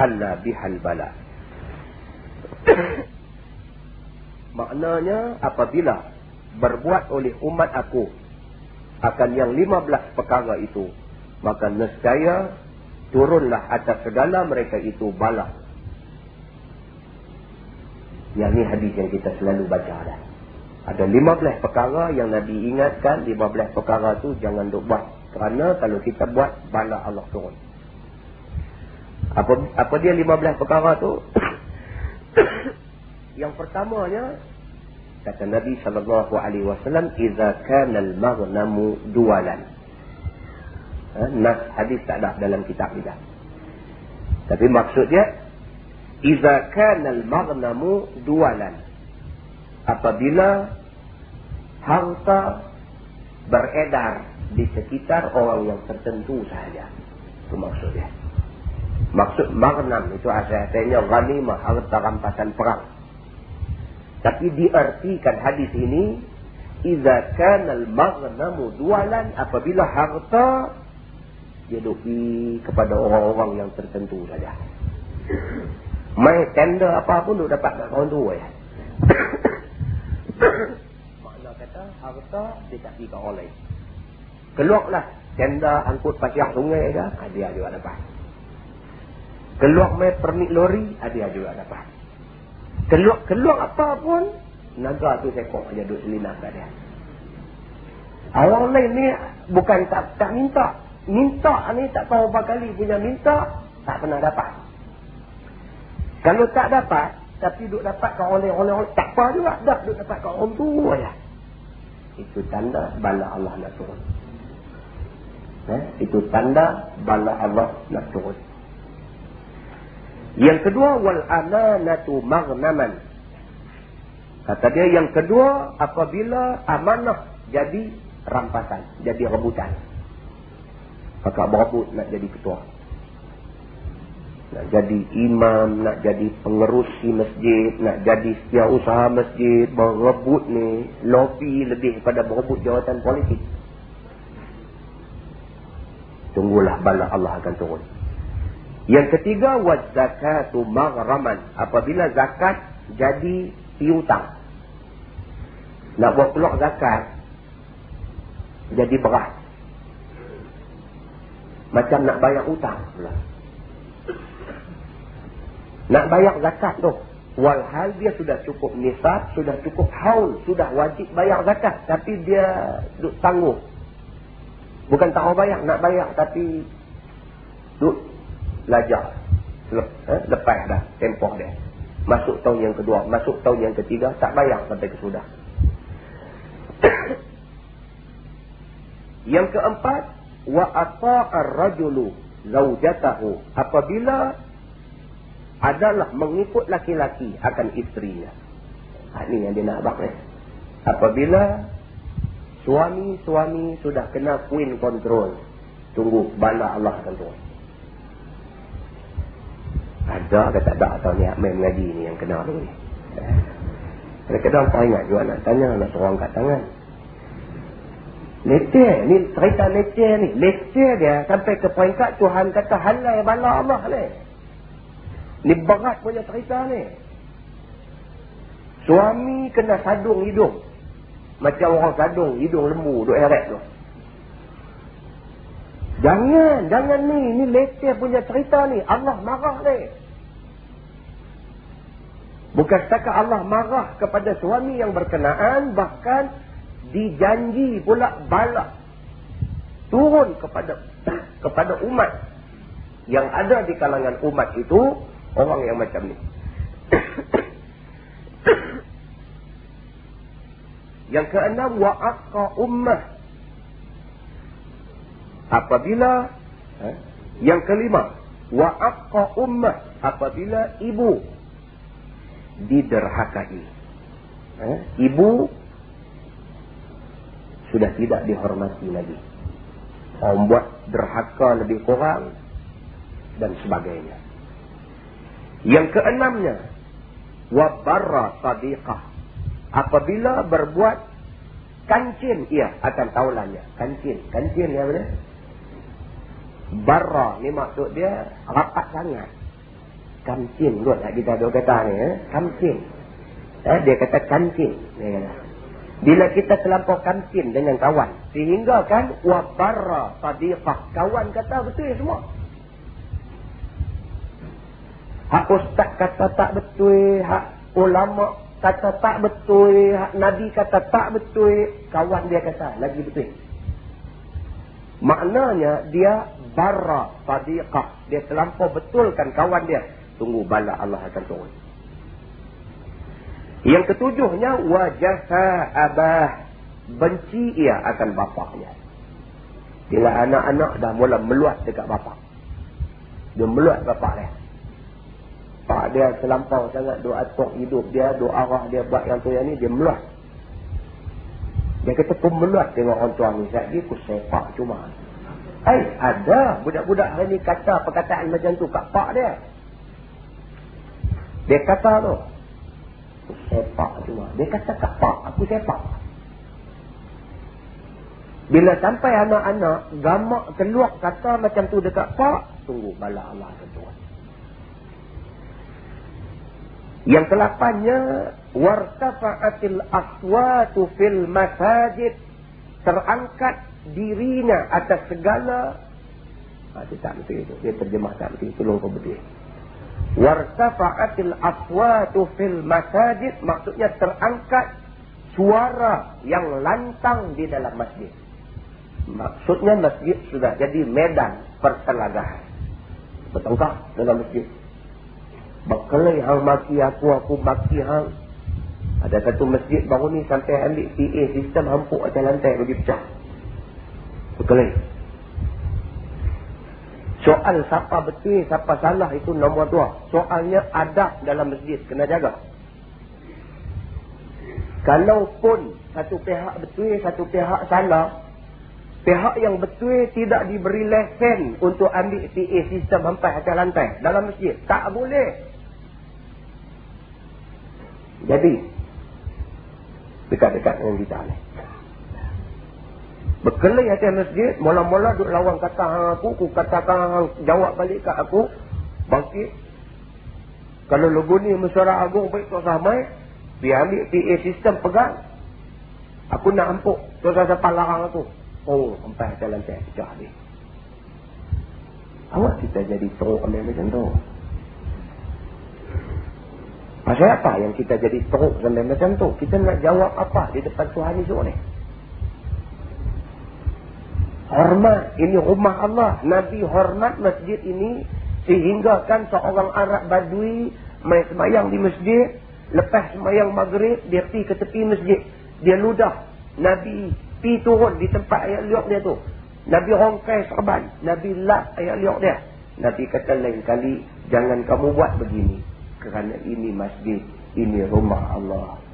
halla bihal bala." [COUGHS] Maknanya apabila berbuat oleh umat aku akan yang lima belas perkara itu maka nescaya turunlah atas segala mereka itu bala yang ni hadis yang kita selalu baca dah. Ada lima belas perkara yang Nabi ingatkan. lima belas perkara tu jangan duk buat. Kerana kalau kita buat bala Allah turun. Apa apa dia lima belas perkara tu? [COUGHS] Yang pertamanya kata Nabi sallallahu alaihi wasallam idza dualan? Nas hadis tak ada dalam kitab kita tapi maksud dia idza kana al-maghnamu dualan. Apabila harta beredar di sekitar orang yang tertentu sahaja. Itu maksud dia. Maksud maghnam itu asalnya ghanimah harta rampasan perang. Tapi diartikan hadis ini idza kana al-maghnamu dualan apabila harta dia kepada orang-orang yang tertentu saja. Mai tender apa pun duk dapat kat orang tu ya. [COUGHS] Makna kata harta dia tak kat orang lain. Keluarlah tender angkut pasir sungai dah, dia juga dapat. Keluar mai permit lori, dia juga dapat. Keluar, keluar apa pun, naga tu sekok aja duduk selinap kat dia. Orang lain ni bukan tak tak minta. Minta ni tak tahu berapa kali punya minta, tak pernah dapat. Kalau tak dapat, tapi duduk dapat kat orang lain, tak apa juga. Dah duduk dapat kat orang tu aja. Itu tanda bala Allah nak turun. Eh? Itu tanda bala Allah nak turun. Yang kedua wal amanatu maghnaman. Kata dia yang kedua apabila amanah jadi rampasan, jadi rebutan. Kakak berebut nak jadi ketua. Nak jadi imam, nak jadi pengerusi masjid, nak jadi usaha masjid, berebut ni, lobby lebih pada berebut jawatan politik. Tunggulah bala Allah akan turun. Yang ketiga, wazakatu maghraman. Apabila zakat jadi piutang. Nak buat keluar zakat, jadi berat. Macam nak bayar utang pula. Nak bayar zakat tu. Walhal dia sudah cukup nisab, sudah cukup haul, sudah wajib bayar zakat. Tapi dia duk tangguh. Bukan tak mau bayar, nak bayar tapi duk lajar. Eh, lepas dah tempoh dia. Masuk tahun yang kedua, masuk tahun yang ketiga, tak bayar sampai kesudah. [COUGHS] yang keempat, wa ata'ar rajulu zaujatahu apabila adalah mengikut laki-laki akan isterinya. Ha, ini yang dia nak abang eh. Apabila suami-suami sudah kena queen control. Tunggu bala Allah akan turun. Ada ke tak ada atau ni main mengaji ni yang kena tu ni. Eh. Kadang-kadang tak ingat juga nak tanya nak suruh angkat tangan. Leceh. Ni cerita leceh ni. Leceh dia sampai ke peringkat Tuhan kata halai bala Allah ni. Ni berat punya cerita ni. Suami kena sadung hidung. Macam orang sadung hidung lembu duk eret tu. Jangan, jangan ni. Ni leceh punya cerita ni. Allah marah ni. Bukan setakat Allah marah kepada suami yang berkenaan. Bahkan dijanji pula balak. Turun kepada kepada umat. Yang ada di kalangan umat itu orang yang macam ni. [COUGHS] yang keenam wa ummah. Apabila eh, yang kelima wa ummah apabila ibu diderhakai. Eh, ibu sudah tidak dihormati lagi. Orang buat derhaka lebih kurang dan sebagainya. Yang keenamnya, wabarra sadiqah. Apabila berbuat kancin, ia akan taulannya. Kancin, kancin ya benar? Barra ni maksud dia rapat sangat. Kancin kot lah kita ada kata ni. Eh? Kancin. Eh, dia kata kancin. Bila kita terlampau kancin dengan kawan. Sehingga kan wabarra sadiqah. Kawan kata betul semua. Hak ustaz kata tak betul, hak ulama kata tak betul, hak nabi kata tak betul, kawan dia kata lagi betul. Maknanya dia barra sadiqah, dia terlampau betulkan kawan dia. Tunggu bala Allah akan turun. Yang ketujuhnya wajah abah benci ia akan bapaknya. Bila anak-anak dah mula meluat dekat bapak. Dia meluat bapak dia. Pak dia selampau sangat doa tok hidup dia, doa arah dia buat yang tu yang ni, dia meluat. Dia kata, aku meluat tengok orang tua ni. Saya dia, aku sepak cuma. Eh, ada budak-budak hari ni kata perkataan macam tu kat pak dia. Dia kata tu. Sepak cuma. Dia kata kat pak, aku sepak. Bila sampai anak-anak, gamak keluar kata macam tu dekat pak, tunggu bala Allah tentuan. Yang kelapannya wartafa'atil aswatu fil masajid terangkat dirinya atas segala ah dia tak betul itu dia terjemah tak betul tolong kau betul wartafa'atil aswatu fil masajid maksudnya terangkat suara yang lantang di dalam masjid maksudnya masjid sudah jadi medan pertelagahan betulkah dalam masjid Berkelai hang maki aku, aku maki hang. Ada satu masjid baru ni sampai ambil PA sistem hampuk atas lantai bagi pecah. Berkelai. Soal siapa betul, siapa salah itu nombor dua. Soalnya adab dalam masjid. Kena jaga. Kalaupun satu pihak betul, satu pihak salah. Pihak yang betul tidak diberi lesen untuk ambil PA sistem hampas atas lantai dalam masjid. Tak boleh. Jadi, dekat-dekat dengan kita ni. Berkelai atas masjid, mula-mula duk lawan kata hang aku, ku katakan hang jawab balik kat aku, bangkit. Kalau logo ni mesyuarat agung baik tak samai, dia ambil PA sistem pegang. Aku nak empuk, tu saya siapa larang aku. Oh, sampai jalan saya pecah ni. Awak kita jadi teruk ambil macam tu. Pasal apa yang kita jadi teruk sampai macam tu? Kita nak jawab apa di depan Tuhan esok ni? Hormat. Ini rumah Allah. Nabi hormat masjid ini. Sehingga kan seorang Arab Badui main semayang di masjid. Lepas semayang maghrib, dia pergi ke tepi masjid. Dia ludah. Nabi pi turun di tempat ayat liuk dia tu. Nabi rongkai serban. Nabi lap ayat liuk dia. Nabi kata lain kali, jangan kamu buat begini. Kerana ini masjid. Ini rumah Allah.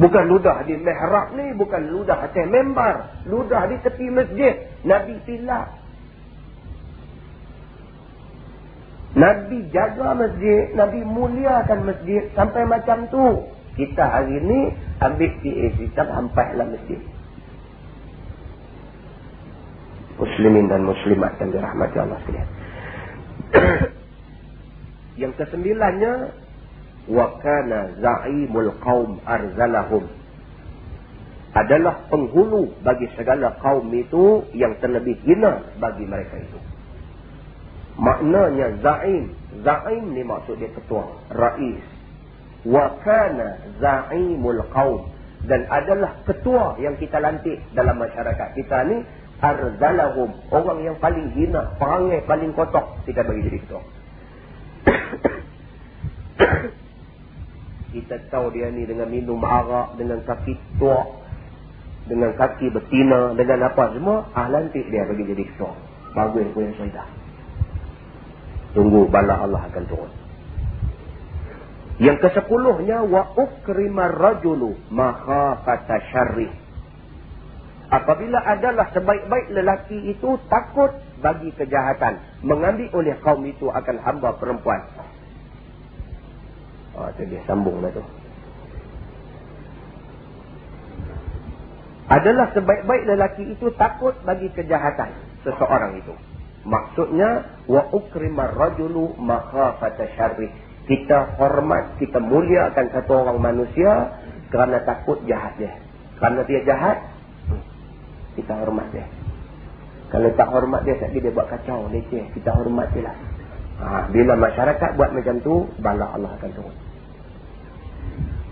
Bukan ludah di mihrab ni, bukan ludah atas membar. Ludah di tepi masjid. Nabi silap. Nabi jaga masjid, Nabi muliakan masjid sampai macam tu. Kita hari ni ambil PA sistem hampas dalam masjid. Muslimin dan muslimat yang dirahmati Allah sekalian. [COUGHS] yang kesembilannya wa kana za'imul qaum arzalahum adalah penghulu bagi segala kaum itu yang terlebih hina bagi mereka itu. Maknanya za'im. Za'im ni maksud dia ketua. Rais. Wa kana za'imul qaum. Dan adalah ketua yang kita lantik dalam masyarakat kita ni. Arzalahum. Orang yang paling hina. Perangai paling kotok. Kita bagi jadi ketua. [COUGHS] kita tahu dia ni dengan minum arak, dengan kaki tua, dengan kaki betina, dengan apa semua, ah lantik dia bagi jadi ketua. Bagus pun yang saya Tunggu bala Allah akan turun. Yang kesepuluhnya, wa ukrimar rajulu makhafata syarri. Apabila adalah sebaik-baik lelaki itu takut bagi kejahatan. Mengambil oleh kaum itu akan hamba perempuan. Oh, tu dia sambung lah tu. Adalah sebaik-baik lelaki itu takut bagi kejahatan seseorang itu. Maksudnya wa ukrimar rajulu makhafata syarri. Kita hormat, kita muliakan satu orang manusia kerana takut jahat dia. Kerana dia jahat, kita hormat dia. Kalau tak hormat dia, tak dia buat kacau, leceh. Kita hormat dia lah. Ha, bila masyarakat buat macam tu, bala Allah akan turun.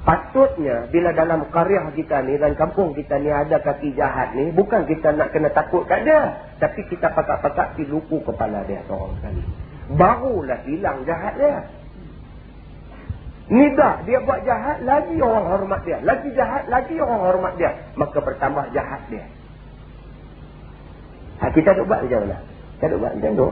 Patutnya bila dalam karya kita ni dan kampung kita ni ada kaki jahat ni. Bukan kita nak kena takut kat dia. Tapi kita pakat-pakat pergi luku kepala dia seorang sekali. Barulah hilang jahat dia. Ni dah dia buat jahat lagi orang hormat dia. Lagi jahat lagi orang hormat dia. Maka bertambah jahat dia. Ha, kita duk buat macam mana? Kita duk buat macam tu.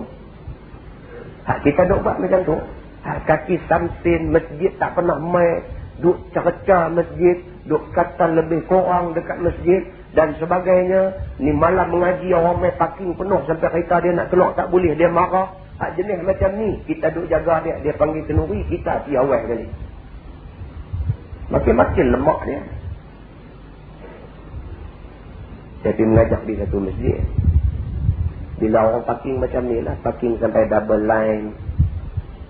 Ha, kita duk buat macam tu. Ha, kaki samsin masjid tak pernah main duk cerca masjid, duk kata lebih kurang dekat masjid dan sebagainya. Ni malam mengaji orang main parking penuh sampai kereta dia nak keluar tak boleh. Dia marah. Hak jenis macam ni. Kita duk jaga dia. Dia panggil kenuri. Kita si awal kali. Makin-makin lemak dia. Saya pergi mengajak di satu masjid. Bila orang parking macam ni lah. Parking sampai double line.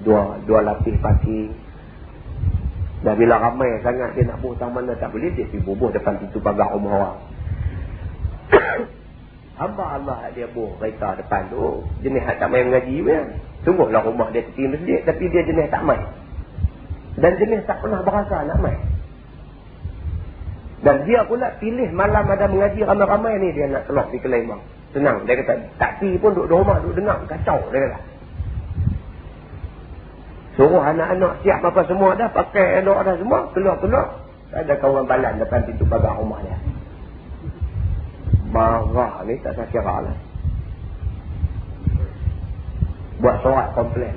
Dua dua lapis parking. Dan bila ramai sangat dia nak buang mana tak boleh, dia pergi bubuh depan pintu pagar rumah [COUGHS] orang. Hamba Allah dia buang kereta depan tu, jenis tak main mengaji pun. Sungguhlah rumah dia tepi masjid, tapi dia jenis tak main. Dan jenis tak pernah berasa nak main. Dan dia pula pilih malam ada mengaji ramai-ramai ni, dia nak keluar di Kelembang. Senang, dia kata, tak pergi pun duduk di rumah, duduk dengar, kacau, dia kata. Suruh anak-anak siap apa semua dah. Pakai elok dah semua. Keluar-keluar. Ada kawan balan depan pintu pagar rumah dia. Marah ni tak saya kira lah. buat surat komplain.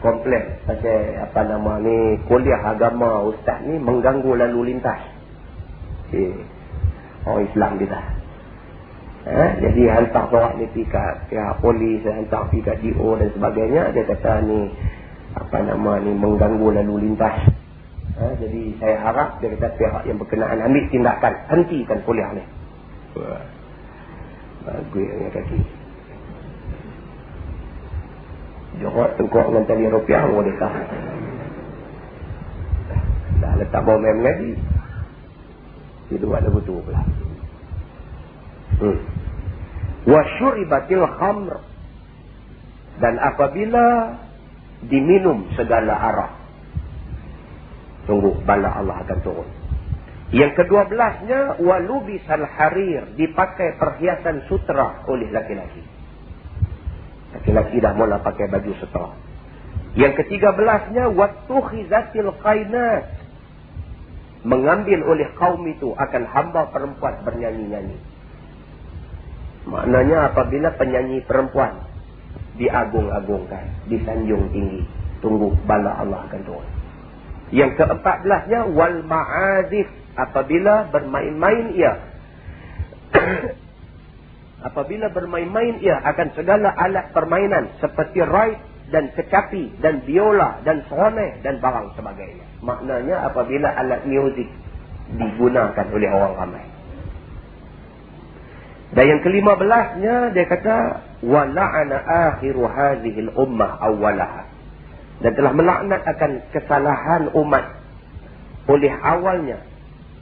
Komplain pasal apa nama ni kuliah agama ustaz ni mengganggu lalu lintas. Okay. Orang Islam kita. Eh, jadi hantar surat ni pergi kat pihak polis, hantar pergi kat DO dan sebagainya. Dia kata ni apa nama ni mengganggu lalu lintas. Eh, jadi saya harap kata pihak yang berkenaan ambil tindakan. Hentikan kuliah ni. Bagus yang kaki. Jorok tengkok dengan tali rupiah boleh kah. Dah letak bawah main lagi. Itu ada betul pula. Hmm. Wa syuribatil khamr. Dan apabila diminum segala arah. Tunggu, bala Allah akan turun. Yang kedua belasnya, walubisal harir. Dipakai perhiasan sutra oleh laki-laki. Laki-laki dah mula pakai baju setelah. Yang ketiga belasnya, waktu khizatil qainat. Mengambil oleh kaum itu akan hamba perempuan bernyanyi-nyanyi. Maknanya apabila penyanyi perempuan diagung-agungkan, disanjung tinggi. Tunggu bala Allah akan turun. Yang keempat belasnya, wal ma'azif. Apabila bermain-main ia [COUGHS] apabila bermain-main ia akan segala alat permainan seperti right dan kecapi dan biola dan seroneh dan barang sebagainya. Maknanya apabila alat muzik digunakan oleh orang ramai. Dan yang kelima belasnya dia kata wala'ana akhiru hadhihi al-ummah awwalaha. Dan telah melaknat akan kesalahan umat oleh awalnya.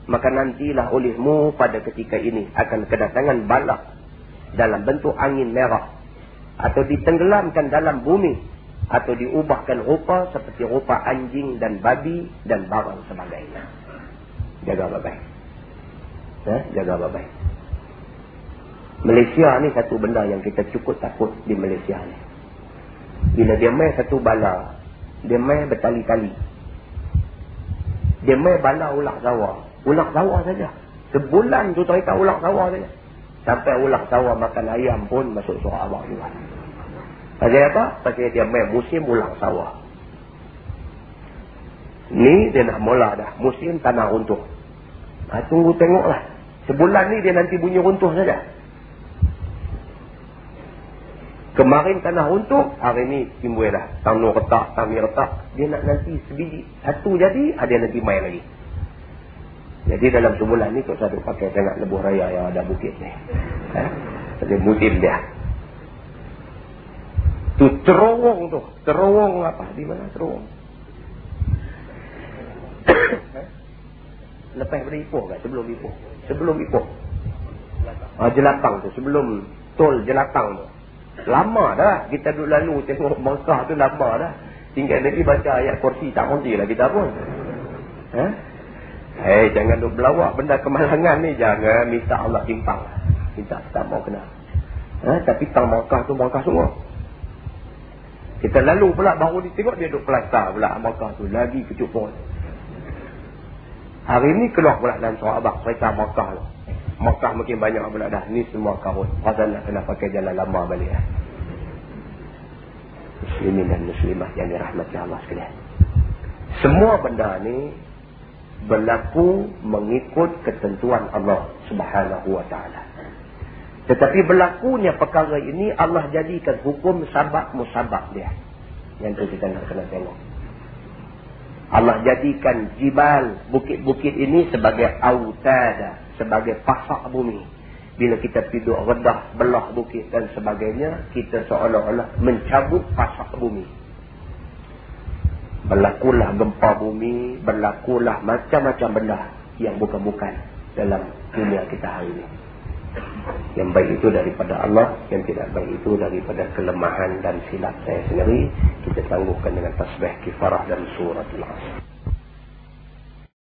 Maka nantilah olehmu pada ketika ini akan kedatangan balak dalam bentuk angin merah atau ditenggelamkan dalam bumi atau diubahkan rupa seperti rupa anjing dan babi dan barang sebagainya. Jaga baik-baik. Ya, jaga baik-baik. Malaysia ni satu benda yang kita cukup takut di Malaysia ni. Bila dia main satu bala, dia main bertali-tali. Dia main bala ulak sawah. Ulak sawah saja. Sebulan tu cerita ulak sawah saja. Sampai ulang sawah makan ayam pun masuk surah Allah juga. Pasal apa? Pasal dia main musim ulang sawah. Ni dia nak mula dah. Musim tanah runtuh. Ha, tunggu tengoklah. Sebulan ni dia nanti bunyi runtuh saja. Kemarin tanah runtuh, hari ni timbul dah. Tanah retak, tanah retak. Dia nak nanti sebiji. Satu jadi, ada nanti main lagi. Jadi dalam sebulan ni Tok Saduk pakai sangat lebuh raya yang ada bukit ni. Ha? Jadi musim dia. Tu terowong tu. Terowong apa? Di mana terowong? Ha? [COUGHS] Lepas pada Ipoh kan? Sebelum Ipoh. Sebelum Ipoh. Ah, jelapang tu. Sebelum tol jelapang tu. Lama dah. Kita duduk lalu tengok Mekah tu lama dah. Tinggal lagi baca ayat kursi tak berhenti lah kita pun. Ha? Hei, jangan duk belawak benda kemalangan ni. Jangan minta Allah timpang. Minta tak mau kena. Ha? Tapi tang Makkah tu Makkah semua. Kita lalu pula baru ditengok dia duk pelastar pula Makkah tu. Lagi kecup pun. Hari ni keluar pula dalam surah abang. Cerita Makkah tu. Makkah makin banyak pula dah. Ni semua kahut. Pasal nak kena pakai jalan lama balik. Ya. Muslimin dan muslimah yang dirahmati Allah sekalian. Semua benda ni berlaku mengikut ketentuan Allah Subhanahu wa taala. Tetapi berlakunya perkara ini Allah jadikan hukum sabab musabab dia. Yang tu kita nak kena tengok. Allah jadikan jibal bukit-bukit ini sebagai autada, sebagai pasak bumi. Bila kita tidur redah belah bukit dan sebagainya, kita seolah-olah mencabut pasak bumi berlakulah gempa bumi, berlakulah macam-macam benda yang bukan-bukan dalam dunia kita hari ini. Yang baik itu daripada Allah, yang tidak baik itu daripada kelemahan dan silap saya sendiri. Kita tangguhkan dengan tasbih kifarah dan surat al-asr.